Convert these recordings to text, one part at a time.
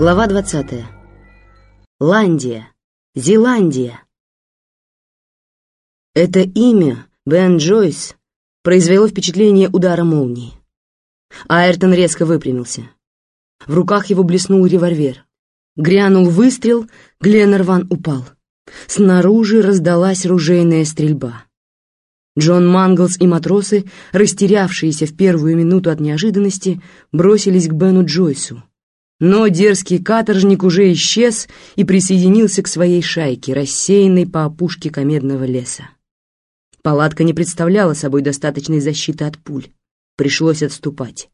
Глава 20. Ландия. Зеландия. Это имя, Бен Джойс, произвело впечатление удара молнии. Айртон резко выпрямился. В руках его блеснул револьвер. Грянул выстрел, Гленнерван упал. Снаружи раздалась ружейная стрельба. Джон Манглс и матросы, растерявшиеся в первую минуту от неожиданности, бросились к Бену Джойсу. Но дерзкий каторжник уже исчез и присоединился к своей шайке, рассеянной по опушке комедного леса. Палатка не представляла собой достаточной защиты от пуль. Пришлось отступать.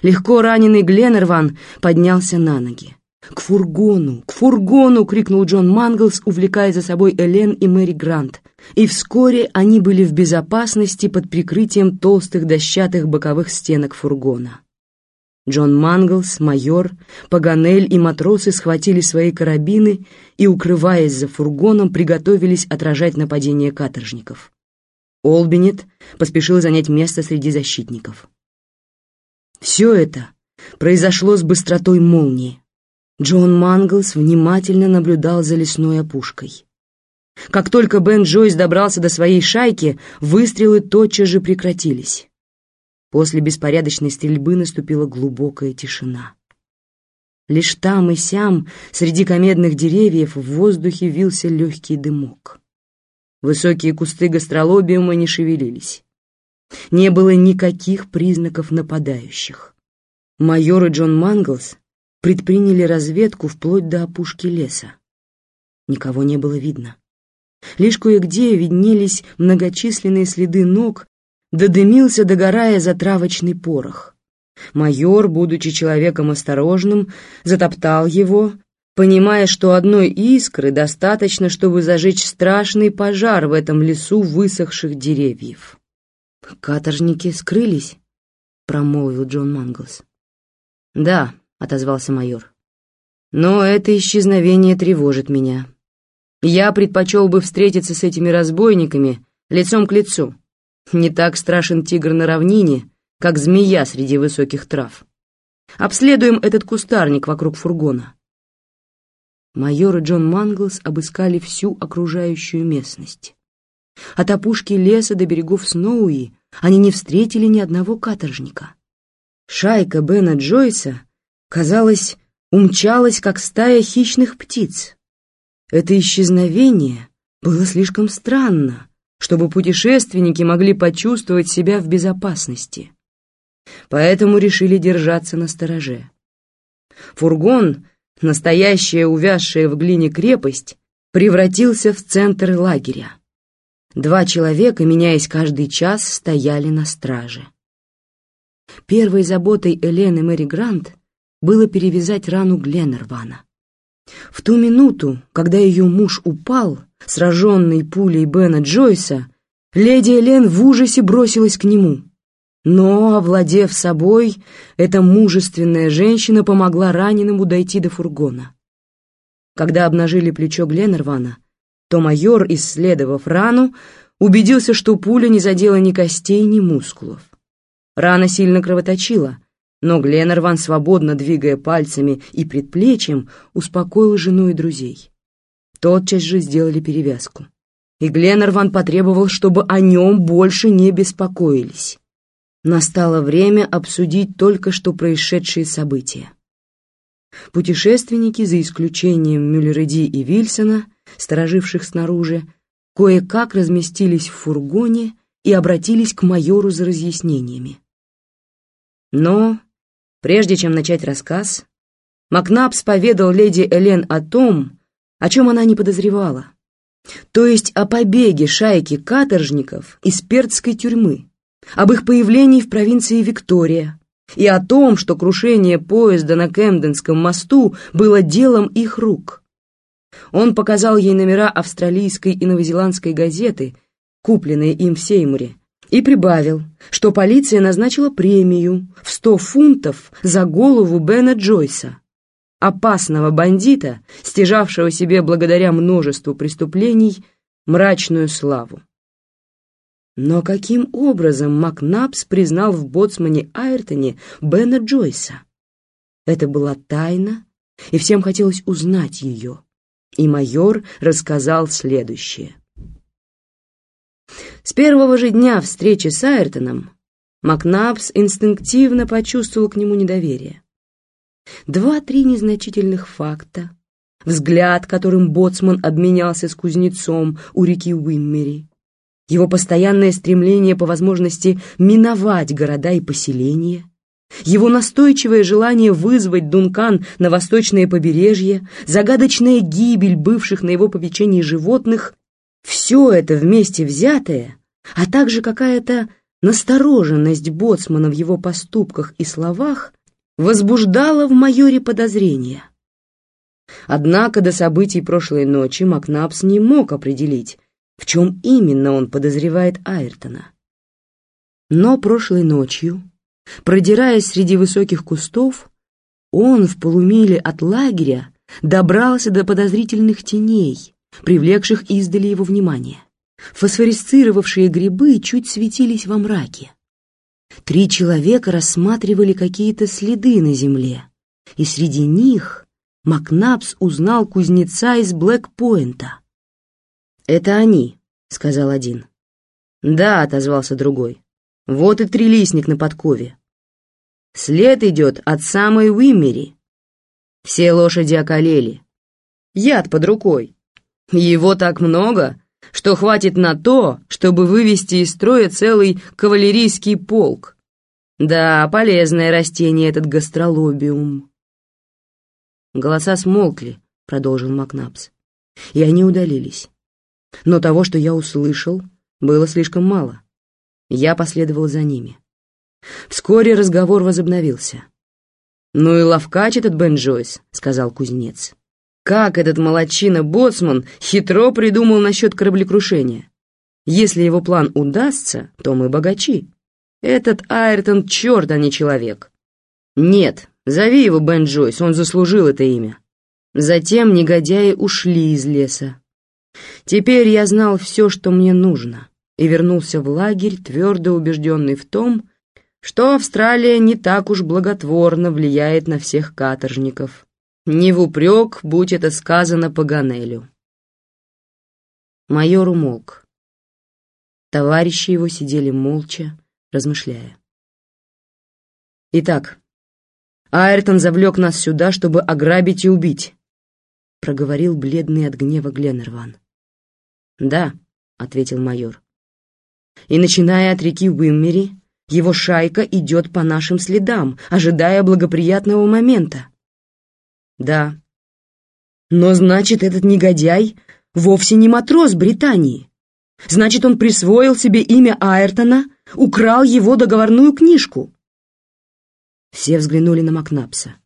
Легко раненый Гленнерван поднялся на ноги. «К фургону! К фургону!» — крикнул Джон Манглс, увлекая за собой Элен и Мэри Грант. И вскоре они были в безопасности под прикрытием толстых дощатых боковых стенок фургона. Джон Манглс, майор, Паганель и матросы схватили свои карабины и, укрываясь за фургоном, приготовились отражать нападение каторжников. Олбинет поспешил занять место среди защитников. Все это произошло с быстротой молнии. Джон Манглс внимательно наблюдал за лесной опушкой. Как только Бен Джойс добрался до своей шайки, выстрелы тотчас же прекратились. После беспорядочной стрельбы наступила глубокая тишина. Лишь там и сям, среди комедных деревьев, в воздухе вился легкий дымок. Высокие кусты гастролобиума не шевелились. Не было никаких признаков нападающих. Майор и Джон Манглс предприняли разведку вплоть до опушки леса. Никого не было видно. Лишь кое-где виднелись многочисленные следы ног додымился, догорая затравочный порох. Майор, будучи человеком осторожным, затоптал его, понимая, что одной искры достаточно, чтобы зажечь страшный пожар в этом лесу высохших деревьев. «Каторжники скрылись?» — промолвил Джон Манглс. «Да», — отозвался майор. «Но это исчезновение тревожит меня. Я предпочел бы встретиться с этими разбойниками лицом к лицу». Не так страшен тигр на равнине, как змея среди высоких трав. Обследуем этот кустарник вокруг фургона. Майор и Джон Манглс обыскали всю окружающую местность. От опушки леса до берегов Сноуи они не встретили ни одного каторжника. Шайка Бена Джойса, казалось, умчалась, как стая хищных птиц. Это исчезновение было слишком странно, чтобы путешественники могли почувствовать себя в безопасности. Поэтому решили держаться на стороже. Фургон, настоящая увязшая в глине крепость, превратился в центр лагеря. Два человека, меняясь каждый час, стояли на страже. Первой заботой Элены Мэри Грант было перевязать рану Гленнервана. В ту минуту, когда ее муж упал, сраженный пулей Бена Джойса, леди Элен в ужасе бросилась к нему. Но, овладев собой, эта мужественная женщина помогла раненому дойти до фургона. Когда обнажили плечо Гленнервана, то майор, исследовав рану, убедился, что пуля не задела ни костей, ни мускулов. Рана сильно кровоточила, но Гленнерван, свободно двигая пальцами и предплечьем, успокоил жену и друзей. Тотчас же сделали перевязку. И Гленнерван потребовал, чтобы о нем больше не беспокоились. Настало время обсудить только что происшедшие события. Путешественники, за исключением Мюллереди и Вильсона, стороживших снаружи, кое-как разместились в фургоне и обратились к майору за разъяснениями. Но, прежде чем начать рассказ, Макнапс поведал леди Элен о том, о чем она не подозревала. То есть о побеге шайки каторжников из перцкой тюрьмы, об их появлении в провинции Виктория и о том, что крушение поезда на Кемденском мосту было делом их рук. Он показал ей номера австралийской и новозеландской газеты, купленные им в Сеймуре, и прибавил, что полиция назначила премию в сто фунтов за голову Бена Джойса, опасного бандита, стяжавшего себе благодаря множеству преступлений мрачную славу. Но каким образом Макнапс признал в боцмане Айртоне Бена Джойса? Это была тайна, и всем хотелось узнать ее. И майор рассказал следующее. С первого же дня встречи с Айртоном Макнапс инстинктивно почувствовал к нему недоверие. Два-три незначительных факта, взгляд, которым боцман обменялся с кузнецом у реки Уиммери, его постоянное стремление по возможности миновать города и поселения, его настойчивое желание вызвать Дункан на восточное побережье, загадочная гибель бывших на его попечении животных — все это вместе взятое, а также какая-то настороженность боцмана в его поступках и словах возбуждало в майоре подозрения. Однако до событий прошлой ночи Макнапс не мог определить, в чем именно он подозревает Айртона. Но прошлой ночью, продираясь среди высоких кустов, он в полумиле от лагеря добрался до подозрительных теней, привлекших издали его внимание. Фосфорисцировавшие грибы чуть светились во мраке. Три человека рассматривали какие-то следы на земле, и среди них Макнапс узнал кузнеца из Блэкпоинта. «Это они», — сказал один. «Да», — отозвался другой. «Вот и трилистник на подкове. След идет от самой Уиммери. Все лошади околели. Яд под рукой. Его так много, что хватит на то, чтобы вывести из строя целый кавалерийский полк. Да, полезное растение этот гастролобиум. Голоса смолкли, продолжил Макнапс, и они удалились. Но того, что я услышал, было слишком мало. Я последовал за ними. Вскоре разговор возобновился. «Ну и ловкач этот Бен Джойс», — сказал кузнец. Как этот молодчина-боцман хитро придумал насчет кораблекрушения. Если его план удастся, то мы богачи. Этот Айртон черт, а не человек. Нет, зови его Бен Джойс, он заслужил это имя. Затем негодяи ушли из леса. Теперь я знал все, что мне нужно, и вернулся в лагерь, твердо убежденный в том, что Австралия не так уж благотворно влияет на всех каторжников. Не в упрек, будь это сказано Паганелю. Майор умолк. Товарищи его сидели молча, размышляя. «Итак, Айртон завлек нас сюда, чтобы ограбить и убить», — проговорил бледный от гнева Гленнерван. «Да», — ответил майор. «И начиная от реки Уиммери, его шайка идет по нашим следам, ожидая благоприятного момента. Да. Но значит, этот негодяй вовсе не матрос Британии. Значит, он присвоил себе имя Айртона, украл его договорную книжку. Все взглянули на Макнапса.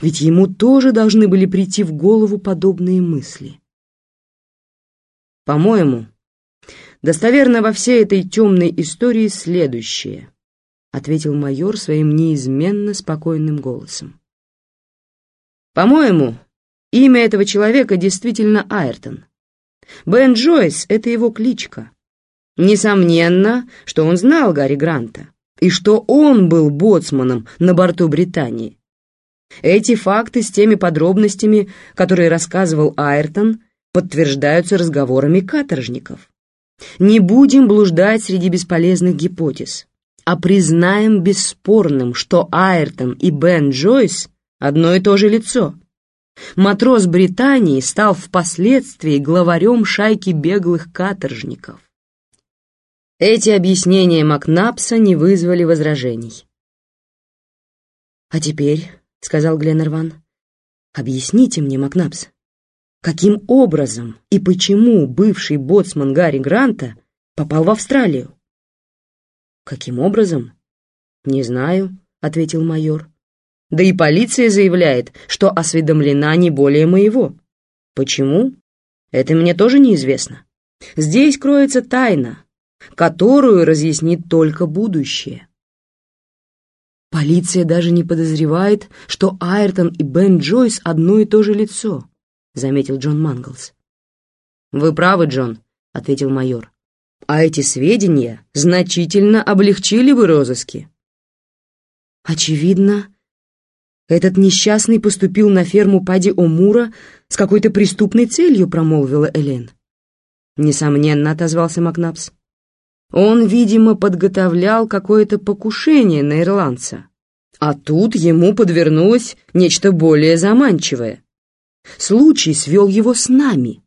Ведь ему тоже должны были прийти в голову подобные мысли. По-моему, достоверно во всей этой темной истории следующее, ответил майор своим неизменно спокойным голосом. По-моему, имя этого человека действительно Айртон. Бен Джойс — это его кличка. Несомненно, что он знал Гарри Гранта, и что он был боцманом на борту Британии. Эти факты с теми подробностями, которые рассказывал Айртон, подтверждаются разговорами каторжников. Не будем блуждать среди бесполезных гипотез, а признаем бесспорным, что Айртон и Бен Джойс Одно и то же лицо. Матрос Британии стал впоследствии главарем шайки беглых каторжников. Эти объяснения Макнапса не вызвали возражений. «А теперь», — сказал Гленнерван, — «объясните мне, Макнапс, каким образом и почему бывший боцман Гарри Гранта попал в Австралию?» «Каким образом?» «Не знаю», — ответил майор. Да и полиция заявляет, что осведомлена не более моего. Почему? Это мне тоже неизвестно. Здесь кроется тайна, которую разъяснит только будущее. Полиция даже не подозревает, что Айртон и Бен Джойс одно и то же лицо, заметил Джон Манглс. Вы правы, Джон, ответил майор. А эти сведения значительно облегчили бы розыски. Очевидно, Этот несчастный поступил на ферму Пади Омура с какой-то преступной целью, промолвила Элен. Несомненно, отозвался Макнапс. Он, видимо, подготовлял какое-то покушение на ирландца. А тут ему подвернулось нечто более заманчивое. Случай свел его с нами.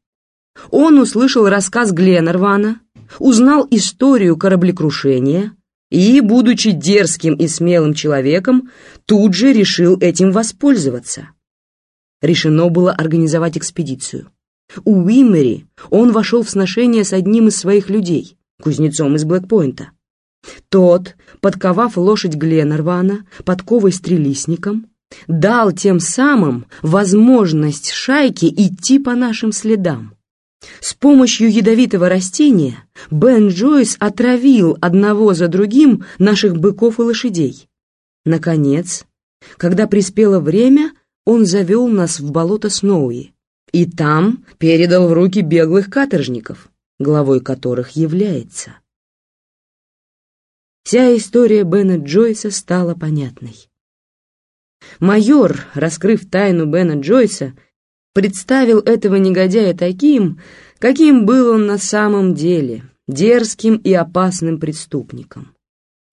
Он услышал рассказ Гленнервана, узнал историю кораблекрушения и, будучи дерзким и смелым человеком, тут же решил этим воспользоваться. Решено было организовать экспедицию. У Уиммери он вошел в сношение с одним из своих людей, кузнецом из Блэкпойнта. Тот, подковав лошадь Гленнервана подковой стрелисником, дал тем самым возможность шайке идти по нашим следам. С помощью ядовитого растения Бен Джойс отравил одного за другим наших быков и лошадей. Наконец, когда приспело время, он завел нас в болото Сноуи и там передал в руки беглых каторжников, главой которых является. Вся история Бена Джойса стала понятной. Майор, раскрыв тайну Бена Джойса, представил этого негодяя таким, каким был он на самом деле, дерзким и опасным преступником.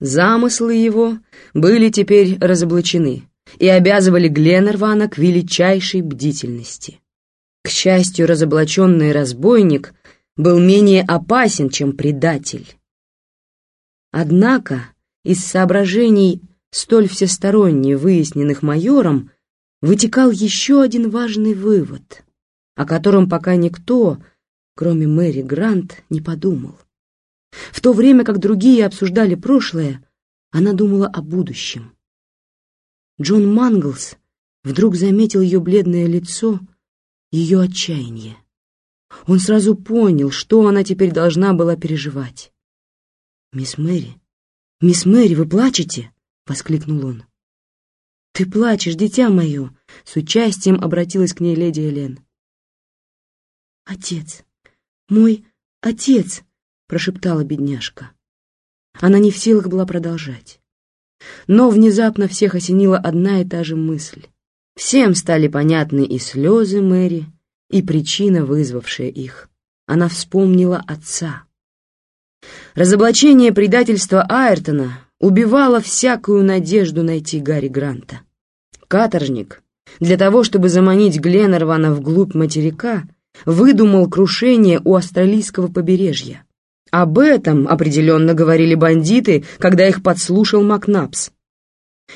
Замыслы его были теперь разоблачены и обязывали Гленнервана к величайшей бдительности. К счастью, разоблаченный разбойник был менее опасен, чем предатель. Однако, из соображений, столь всесторонне выясненных майором, вытекал еще один важный вывод, о котором пока никто, кроме Мэри Грант, не подумал. В то время как другие обсуждали прошлое, она думала о будущем. Джон Манглс вдруг заметил ее бледное лицо, ее отчаяние. Он сразу понял, что она теперь должна была переживать. «Мисс Мэри, мисс Мэри, вы плачете?» — воскликнул он. «Ты плачешь, дитя мое!» — с участием обратилась к ней леди Элен. «Отец! Мой отец!» — прошептала бедняжка. Она не в силах была продолжать. Но внезапно всех осенила одна и та же мысль. Всем стали понятны и слезы Мэри, и причина, вызвавшая их. Она вспомнила отца. Разоблачение предательства Айртона убивало всякую надежду найти Гарри Гранта. Каторжник, для того, чтобы заманить Гленнервана вглубь материка, выдумал крушение у австралийского побережья. Об этом определенно говорили бандиты, когда их подслушал Макнапс.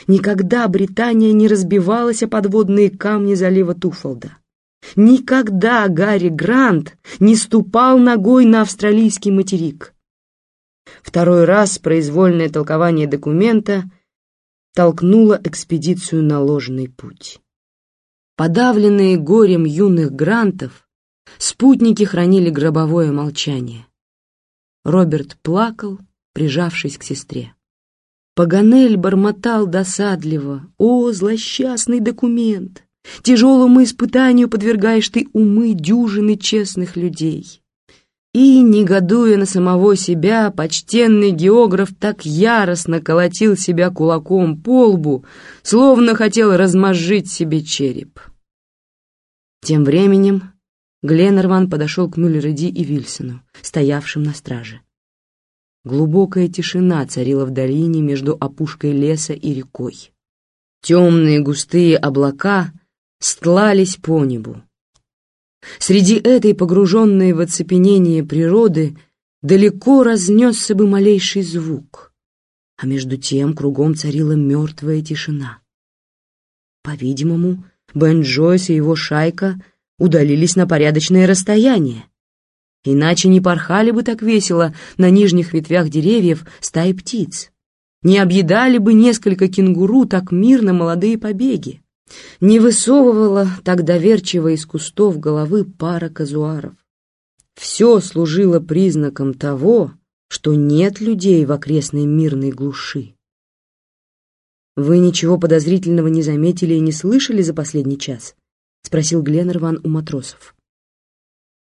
Никогда Британия не разбивалась о подводные камни залива Туфолда. Никогда Гарри Грант не ступал ногой на австралийский материк. Второй раз произвольное толкование документа толкнуло экспедицию на ложный путь. Подавленные горем юных грантов, спутники хранили гробовое молчание. Роберт плакал, прижавшись к сестре. Паганель бормотал досадливо. «О, злосчастный документ! Тяжелому испытанию подвергаешь ты умы дюжины честных людей!» И, негодуя на самого себя, почтенный географ так яростно колотил себя кулаком по лбу, словно хотел размозжить себе череп. Тем временем Гленнерван подошел к Мюллериди и Вильсону, стоявшим на страже. Глубокая тишина царила в долине между опушкой леса и рекой. Темные густые облака стлались по небу. Среди этой погруженной в оцепенение природы далеко разнесся бы малейший звук, а между тем кругом царила мертвая тишина. По-видимому, Бен Джойс и его шайка удалились на порядочное расстояние. Иначе не порхали бы так весело на нижних ветвях деревьев стаи птиц, не объедали бы несколько кенгуру так мирно молодые побеги, не высовывала так доверчиво из кустов головы пара казуаров. Все служило признаком того, что нет людей в окрестной мирной глуши. «Вы ничего подозрительного не заметили и не слышали за последний час?» — спросил Гленнерван у матросов.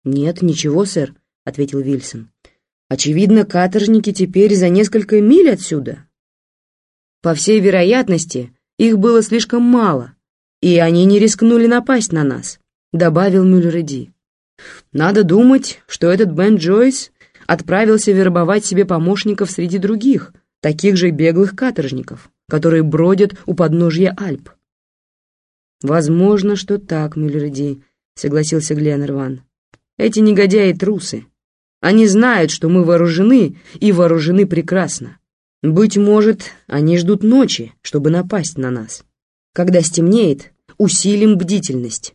«Нет, ничего, сэр», — ответил Вильсон. «Очевидно, каторжники теперь за несколько миль отсюда». По всей вероятности, их было слишком мало, и они не рискнули напасть на нас», — добавил Мюллереди. «Надо думать, что этот Бен Джойс отправился вербовать себе помощников среди других, таких же беглых каторжников, которые бродят у подножья Альп». «Возможно, что так, Мюллереди», — согласился Гленнерван. «Эти негодяи трусы. Они знают, что мы вооружены, и вооружены прекрасно. Быть может, они ждут ночи, чтобы напасть на нас. Когда стемнеет, усилим бдительность.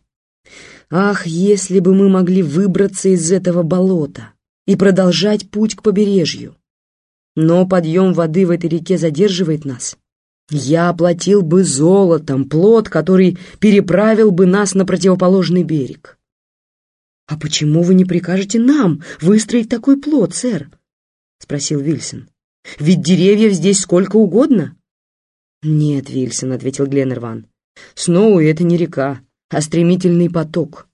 Ах, если бы мы могли выбраться из этого болота и продолжать путь к побережью. Но подъем воды в этой реке задерживает нас. Я оплатил бы золотом плод, который переправил бы нас на противоположный берег. «А почему вы не прикажете нам выстроить такой плод, сэр?» — спросил Вильсон. «Ведь деревьев здесь сколько угодно». «Нет, Вильсон», — ответил Гленнерван. «Сноу — это не река, а стремительный поток.